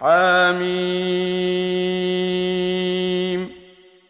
حميم.